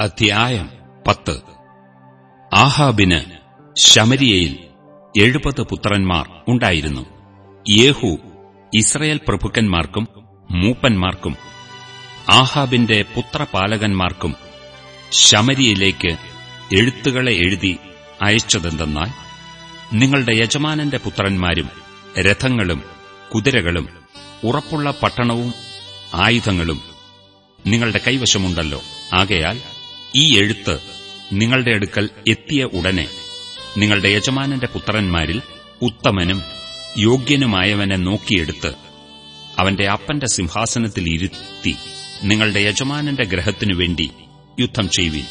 അധ്യായം പത്ത്. ആഹാബിന് ശമരിയയിൽ എഴുപത് പുത്രന്മാർ ഉണ്ടായിരുന്നു. യേഹു ഇസ്രയേൽ പ്രഭുക്കന്മാർക്കും മൂപ്പന്മാർക്കും ആഹാബിന്റെ പുത്രപാലകന്മാർക്കും ശമരിയയിലേക്ക് എഴുത്തുകളെ എഴുതി അയച്ചതെന്തെന്നാൽ നിങ്ങളുടെ യജമാനന്റെ പുത്രന്മാരും രഥങ്ങളും കുതിരകളും ഉറപ്പുള്ള പട്ടണവും ആയുധങ്ങളും നിങ്ങളുടെ കൈവശമുണ്ടല്ലോ. ആകയാൽ ഈ എഴുത്ത് നിങ്ങളുടെ അടുക്കൽ എത്തിയ ഉടനെ നിങ്ങളുടെ യജമാനന്റെ പുത്രന്മാരിൽ ഉത്തമനും യോഗ്യനുമായവനെ നോക്കിയെടുത്ത് അവന്റെ അപ്പന്റെ സിംഹാസനത്തിൽ ഇരുത്തി നിങ്ങളുടെ യജമാനന്റെ ഗ്രഹത്തിനു വേണ്ടി യുദ്ധം ചെയ്യുവിൻ.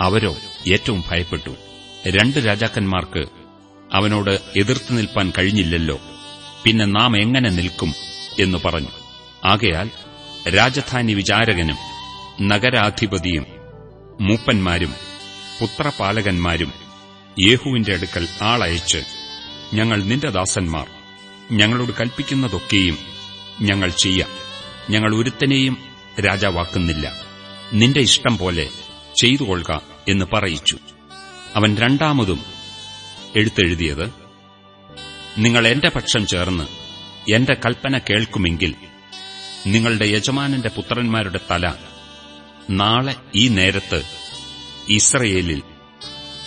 അവരോ ഏറ്റവും ഭയപ്പെട്ടു. രണ്ട് രാജാക്കന്മാർക്ക് അവനോട് എതിർത്തു നിൽപ്പാൻ കഴിഞ്ഞില്ലല്ലോ. പിന്നെ നാം എങ്ങനെ നിൽക്കും എന്ന് പറഞ്ഞു. ആകയാൽ രാജധാനി വിചാരകനും നഗരാധിപതിയും മൂപ്പന്മാരും പുത്രപാലകന്മാരും യേഹുവിന്റെ അടുക്കൽ ആളയച്ച് ഞങ്ങൾ നിന്റെ ദാസന്മാർ. ഞങ്ങളോട് കൽപ്പിക്കുന്നതൊക്കെയും ഞങ്ങൾ ചെയ്യാം. ഞങ്ങൾ ഒരുത്തനെയും രാജാവാക്കുന്നില്ല. നിന്റെ ഇഷ്ടം പോലെ ചെയ്തുകൊള്ളുക എന്ന് പറയിച്ചു. അവൻ രണ്ടാമതും എഴുത്തെഴുതിയത് നിങ്ങൾ എന്റെ പക്ഷം ചേർന്ന് എന്റെ കൽപ്പന കേൾക്കുമെങ്കിൽ നിങ്ങളുടെ യജമാനന്റെ പുത്രന്മാരുടെ തല നാളെ ഈ നേരത്ത് ഇസ്രയേലിൽ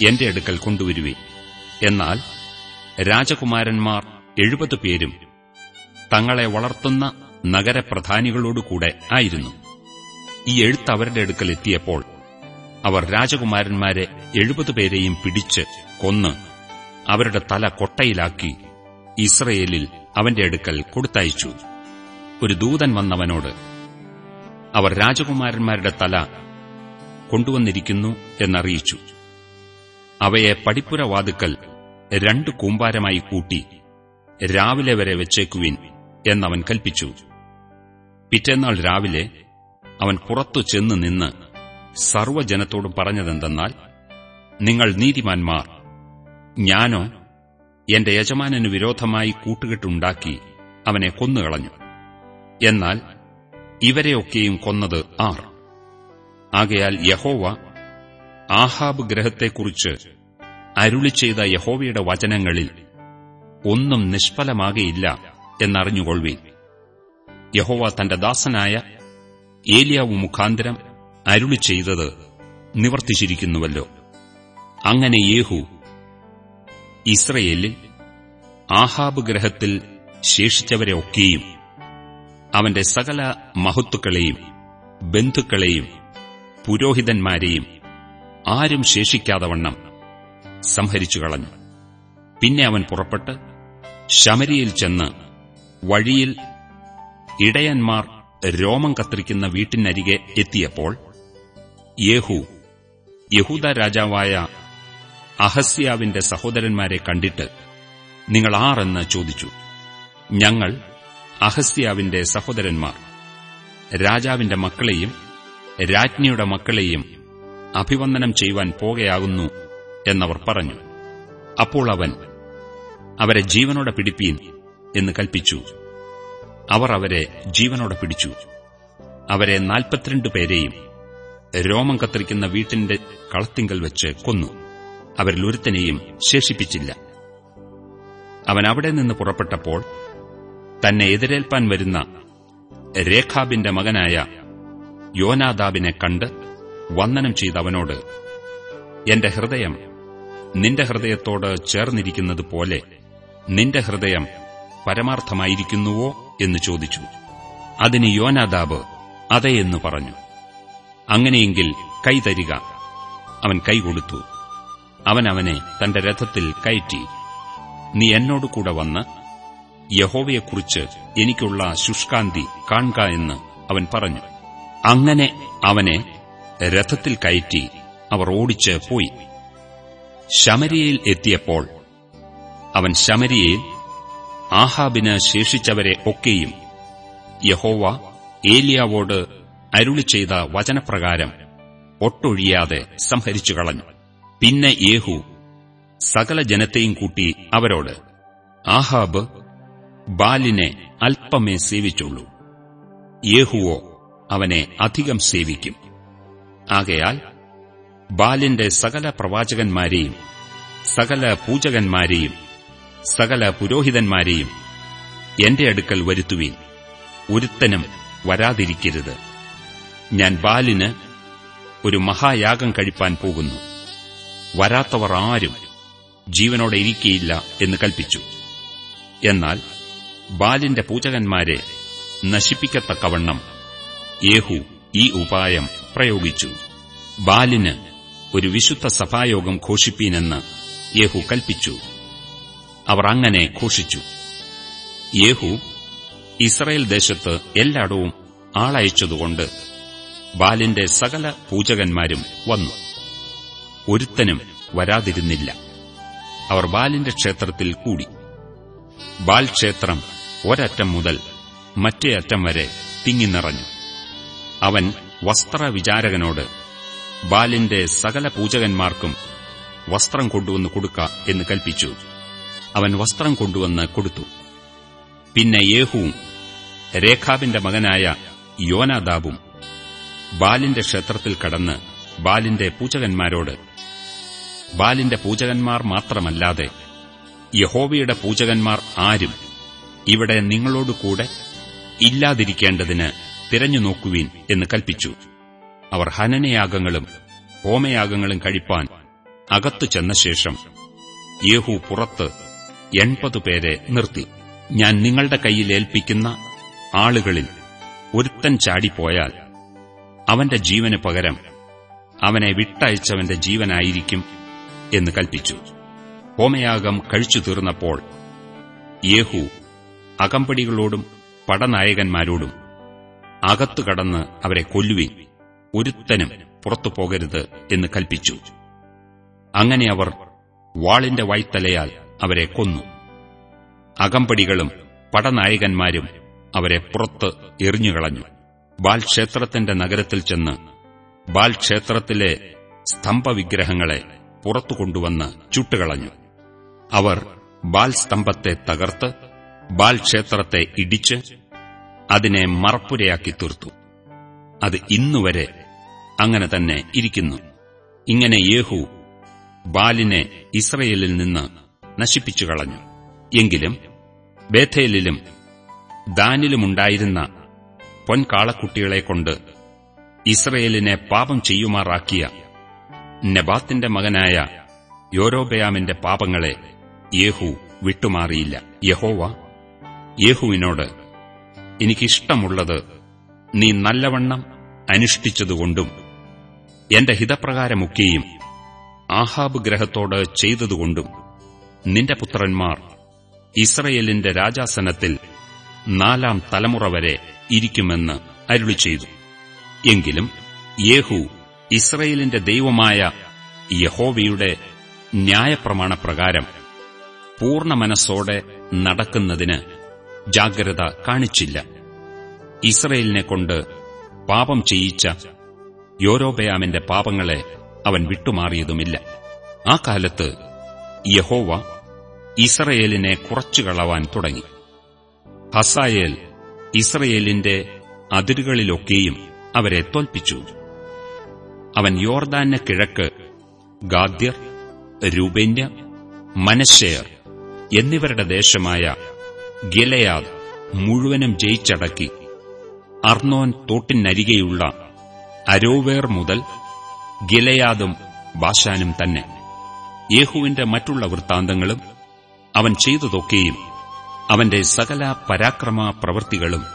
എന്റെ അടുക്കൽ കൊണ്ടുവരുവേ എന്നാൽ രാജകുമാരന്മാർ എഴുപത് പേരും തങ്ങളെ വളർത്തുന്ന നഗരപ്രധാനികളോടുകൂടെ ആയിരുന്നു. ഈ എഴുത്ത് അവരുടെ അടുക്കൽ എത്തിയപ്പോൾ അവർ രാജകുമാരന്മാരെ എഴുപത് പേരെയും പിടിച്ച് കൊന്ന് അവരുടെ തല കൊട്ടയിലാക്കി ഇസ്രയേലിൽ അവന്റെ അടുക്കൽ കൊടുത്തയച്ചു. ഒരു ദൂതൻ വന്നവനോട് അവർ രാജകുമാരന്മാരുടെ തല കൊണ്ടുവന്നിരിക്കുന്നു എന്നറിയിച്ചു. അവയെ പടിപ്പുരവാതുക്കൽ രണ്ട് കൂമ്പാരമായി കൂട്ടി രാവിലെ വരെ വെച്ചേക്കുവിൻ എന്നവൻ കൽപ്പിച്ചു. പിറ്റേന്നാൾ രാവിലെ അവൻ പുറത്തു ചെന്ന് നിന്ന് സർവജനത്തോടും പറഞ്ഞതെന്തെന്നാൽ നിങ്ങൾ നീതിമാന്മാർ ഞാനോ എന്റെ യജമാനു വിരോധമായി കൂട്ടുകെട്ടുണ്ടാക്കി അവനെ കൊന്നുകളഞ്ഞു. എന്നാൽ ഇവരെയൊക്കെയും കൊന്നത് ആർ. ആകയാൽ യഹോവ ആഹാബ് ഗ്രഹത്തെക്കുറിച്ച് അരുളി ചെയ്ത യഹോവയുടെ വചനങ്ങളിൽ ഒന്നും നിഷ്ഫലമാകയില്ല എന്നറിഞ്ഞുകൊള്ളുവീൻ യഹോവ തന്റെ ദാസനായ ഏലിയാവു മുഖാന്തരം അരുളി ചെയ്തത് നിവർത്തിച്ചിരിക്കുന്നുവല്ലോ. അങ്ങനെ യേഹു ഇസ്രയേലിൽ ആഹാബ് ഗ്രഹത്തിൽ ശേഷിച്ചവരെ ഒക്കെയും അവന്റെ സകല മഹത്തുക്കളെയും ബന്ധുക്കളെയും പുരോഹിതന്മാരെയും ആരും ശേഷിക്കാതവണ്ണം സംഹരിച്ചു കളഞ്ഞു. പിന്നെ അവൻ പുറപ്പെട്ട് ശമരിയിൽ ചെന്ന് വഴിയിൽ ഇടയന്മാർ രോമം കത്തിരിക്കുന്ന വീട്ടിനരികെ എത്തിയപ്പോൾ യേഹു യഹൂദ രാജാവായ അഹസ്യാവിന്റെ സഹോദരന്മാരെ കണ്ടിട്ട് നിങ്ങൾ ആരെന്ന് ചോദിച്ചു. ഞങ്ങൾ അഹസ്യാവിന്റെ സഹോദരന്മാർ. രാജാവിന്റെ മക്കളെയും രാജ്ഞിയുടെ മക്കളെയും അഭിവന്ദനം ചെയ്യുവാൻ പോകയാകുന്നു എന്നവർ പറഞ്ഞു. അപ്പോൾ അവൻ അവരെ ജീവനോടെ പിടിപ്പീൻ എന്ന് കൽപ്പിച്ചു. അവർ അവരെ ജീവനോടെ പിടിച്ചു. അവരെ നാൽപ്പത്തിരണ്ട് പേരെയും രോമം കത്തിരിക്കുന്ന വീട്ടിന്റെ കളത്തിങ്കൽ വെച്ച് കൊന്നു. അവരിൽ ഒരുത്തനെയും ശേഷിപ്പിച്ചില്ല. അവൻ അവിടെ നിന്ന് പുറപ്പെട്ടപ്പോൾ തന്നെ എതിരേൽപ്പാൻ വരുന്ന രേഖാബിന്റെ മകനായ യോനാദാബിനെ കണ്ട് വന്ദനം ചെയ്ത അവനോട് എന്റെ ഹൃദയം നിന്റെ ഹൃദയത്തോട് ചേർന്നിരിക്കുന്നത് പോലെ നിന്റെ ഹൃദയം പരമാർത്ഥമായിരിക്കുന്നുവോ? എന്ന് ചോദിച്ചു. അതിന് യോനാദാബ് അതെയെന്ന് പറഞ്ഞു. അങ്ങനെയെങ്കിൽ കൈതരിക അവൻ കൈകൊടുത്തു അവൻ അവനെ തന്റെ രഥത്തിൽ കയറ്റി നീ എന്നോടുകൂടെ വന്ന് യഹോവയെക്കുറിച്ച് എനിക്കുള്ള ശുഷ്കാന്തി കാൺക എന്ന് അവൻ പറഞ്ഞു. അങ്ങനെ അവനെ രഥത്തിൽ കയറ്റി അവർ ഓടിച്ച് പോയി. ശമരിയയിൽ എത്തിയപ്പോൾ അവൻ ശമരിയയിൽ ആഹാബിന് ശേഷിച്ചവരെ ഒക്കെയും യഹോവ ഏലിയാവോട് അരുളി ചെയ്ത വചനപ്രകാരം ഒട്ടൊഴിയാതെ സംഹരിച്ചു കളഞ്ഞു. പിന്നെ യേഹു സകല ജനത്തെയും കൂട്ടി അവരോട് ആഹാബ് ബാലിനെ അല്പമേ സേവിച്ചുള്ളൂ. യേഹുവോ അവനെ അധികം സേവിക്കും. ആകയാൽ ബാലിന്റെ സകല പ്രവാചകന്മാരെയും സകല പൂജകന്മാരെയും സകല പുരോഹിതന്മാരെയും എന്റെ അടുക്കൽ വരുത്തുവീൻ. ഒരുത്തനും വരാതിരിക്കരുത്. ഞാൻ ബാലിന് ഒരു മഹായാഗം കഴിപ്പാൻ പോകുന്നു. വരാത്തവർ ആരും ജീവനോടെ ഇരിക്കയില്ല എന്ന് കൽപ്പിച്ചു. എന്നാൽ ബാലിന്റെ പൂജകന്മാരെ നശിപ്പിക്കത്തക്കവണ്ണം യേഹു ഈ ഉപായം പ്രയോഗിച്ചു. ബാലിന് ഒരു വിശുദ്ധ സഭായോഗം ഘോഷിപ്പീനെന്ന് യേഹു കൽപ്പിച്ചു. അവർ അങ്ങനെ ഘോഷിച്ചു. യേഹു ഇസ്രയേൽ ദേശത്ത് എല്ലായിടവും ആളയച്ചതുകൊണ്ട് ബാലിന്റെ സകല പൂജകന്മാരും വന്നു. ഒരുത്തനും വരാതിരുന്നില്ല. അവർ ബാലിന്റെ ക്ഷേത്രത്തിൽ കൂടി. ബാൽ ക്ഷേത്രം ഒരറ്റം മുതൽ മറ്റേ അറ്റം വരെ തിങ്ങിനിറഞ്ഞു അവൻ വസ്ത്രവിചാരകനോട് ബാലിന്റെ സകല പൂജകന്മാർക്കും വസ്ത്രം കൊണ്ടുവന്ന് കൊടുക്ക എന്ന് കൽപ്പിച്ചു. അവൻ വസ്ത്രം കൊണ്ടുവന്ന് കൊടുത്തു. പിന്നെ യേഹുവും രേഖാബിന്റെ മകനായ യോനാദാബും ബാലിന്റെ ക്ഷേത്രത്തിൽ കടന്ന് ബാലിന്റെ പൂജകന്മാരോട് ബാലിന്റെ പൂജകന്മാർ മാത്രമല്ലാതെ യഹോവയുടെ പൂജകന്മാർ ആരും ഇവിടെ നിങ്ങളോടുകൂടെ ഇല്ലാതിരിക്കേണ്ടതിന് തിരഞ്ഞു നോക്കുവീൻ എന്ന് കൽപ്പിച്ചു. അവർ ഹനനയാഗങ്ങളും ഹോമയാഗങ്ങളും കഴിപ്പാൻ അകത്തു ചെന്ന ശേഷം യേഹു പുറത്ത് എൺപത് പേരെ നിർത്തി. ഞാൻ നിങ്ങളുടെ കയ്യിൽ ഏൽപ്പിക്കുന്ന ആളുകളിൽ ഒരുത്തൻ ചാടിപ്പോയാൽ അവന്റെ ജീവന് പകരം അവനെ വിട്ടയച്ചവന്റെ ജീവനായിരിക്കും എന്ന് കൽപ്പിച്ചു. ഹോമയാഗം കഴിച്ചു തീർന്നപ്പോൾ യേഹു അകമ്പടികളോടും പടനായകന്മാരോടും അകത്തു കടന്ന് അവരെ കൊല്ലുവിൻ. ഒരുത്തനും പുറത്തു പോകരുത് എന്ന് കൽപ്പിച്ചു. അങ്ങനെ അവർ വാളിന്റെ വായ്ത്തലയാൽ അവരെ കൊന്നു. അകമ്പടികളും പടനായകന്മാരും അവരെ പുറത്ത് എറിഞ്ഞുകളഞ്ഞു. ബാൽ ക്ഷേത്രത്തിന്റെ നഗരത്തിൽ ചെന്ന് ബാൽ ക്ഷേത്രത്തിലെ സ്തംഭവിഗ്രഹങ്ങളെ പുറത്തു കൊണ്ടുവന്ന് ചുട്ടുകളഞ്ഞു. അവർ ബാൽ സ്തംഭത്തെ തകർത്ത് ബാൽ ക്ഷേത്രത്തെ ഇടിച്ച് അതിനെ മറപ്പുരയാക്കി തീർത്തു. അത് ഇന്നുവരെ അങ്ങനെ തന്നെ ഇരിക്കുന്നു. ഇങ്ങനെ യേഹു ബാലിനെ ഇസ്രയേലിൽ നിന്ന് നശിപ്പിച്ചു കളഞ്ഞു. എങ്കിലും ബേഥേലിലും ദാനിലുമുണ്ടായിരുന്ന പൊൻകാളക്കുട്ടികളെക്കൊണ്ട് ഇസ്രയേലിനെ പാപം ചെയ്യുമാറാക്കിയ നബാത്തിന്റെ മകനായ യോരോബയാമിന്റെ പാപങ്ങളെ യേഹു വിട്ടുമാറിയില്ല. യഹോവ യേഹുവിനോട് എനിക്കിഷ്ടമുള്ളത് നീ നല്ലവണ്ണം അനുഷ്ഠിച്ചതുകൊണ്ടും എന്റെ ഹിതപ്രകാരമൊക്കെയും ആഹാബ് ഗ്രഹത്തോട് ചെയ്തതുകൊണ്ടും നിന്റെ പുത്രന്മാർ ഇസ്രയേലിന്റെ രാജാസനത്തിൽ നാലാം തലമുറ വരെ ഇരിക്കുമെന്ന് അരുളി ചെയ്തു എങ്കിലും യേഹു ഇസ്രയേലിന്റെ ദൈവമായ യഹോവയുടെ ന്യായപ്രമാണപ്രകാരം പൂർണ മനസ്സോടെ നടക്കുന്നതിന് ജാഗ്രത കാണിച്ചില്ല. ഇസ്രയേലിനെ കൊണ്ട് പാപം ചെയ്യിച്ച യോരോബയാമിന്റെ പാപങ്ങളെ അവൻ വിട്ടുമാറിയതുമില്ല. ആ കാലത്ത് യഹോവ ഇസ്രയേലിനെ കുറച്ചുകളവാൻ തുടങ്ങി. ഹസായേൽ ഇസ്രയേലിന്റെ അതിരുകളിലൊക്കെയും അവരെ തോൽപ്പിച്ചു. അവൻ യോർദാന് കിഴക്ക് ഗാദ്യർ രൂപന്യ മനശ്ശേർ എന്നിവരുടെ ദേശമായ ഗിലയാദ് മുഴുവനും ജയിച്ചടക്കി. അർണോൻ തോട്ടിനരികെയുള്ള അരോവേർ മുതൽ ഗിലയാദും ബാഷാനും തന്നെ. യേഹുവിന്റെ മറ്റുള്ള വൃത്താന്തങ്ങളും അവൻ ചെയ്തതൊക്കെയും അവന്റെ സകല പരാക്രമ പ്രവൃത്തികളും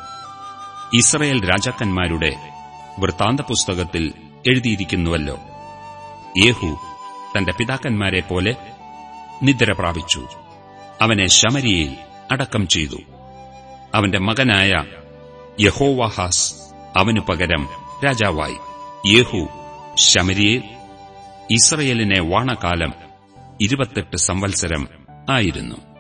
ഇസ്രയേൽ രാജാക്കന്മാരുടെ വൃത്താന്ത പുസ്തകത്തിൽ എഴുതിയിരിക്കുന്നുവല്ലോ. യേഹു തന്റെ പിതാക്കന്മാരെ പോലെ നിദ്ര പ്രാപിച്ചു. അവനെ ശമരിയിൽ അടക്കം ചെയ്തു. അവന്റെ മകനായ യഹോവാഹാസ് അവനു പകരം രാജാവായി. യേഹു ശമരിയെ ഇസ്രയേലിനെ വാണകാലം ഇരുപത്തെട്ട് സംവത്സരം ആയിരുന്നു.